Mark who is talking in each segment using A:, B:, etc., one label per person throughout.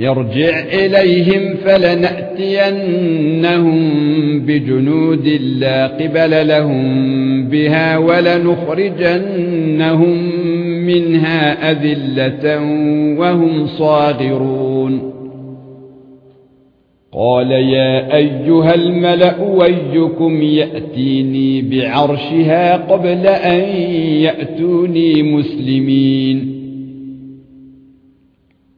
A: يرجع إليهم فلنأتينهم بجنود لا قبل لهم بها ولنخرجنهم منها أذلة وهم صاغرون. قال يا أيها الملأ ويكم يأتيني بعرشها قبل أن يأتوني مسلمين.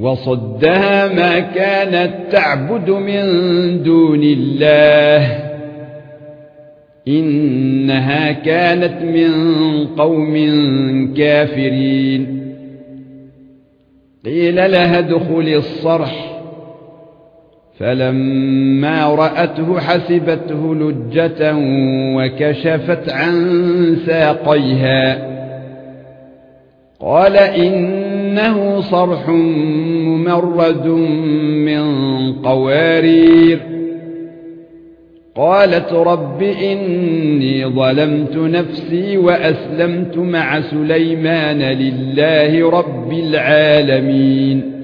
A: وصدها ما كانت تعبد من دون الله. إنها كانت من قوم كافرين. قيل لها ادخل الصرح. فلما رأته حسبته لجة وكشفت عن ساقيها. قال إنه صرح ممرد من قوارير. قالت رب إني ظلمت نفسي وأسلمت مع سليمان لله رب العالمين.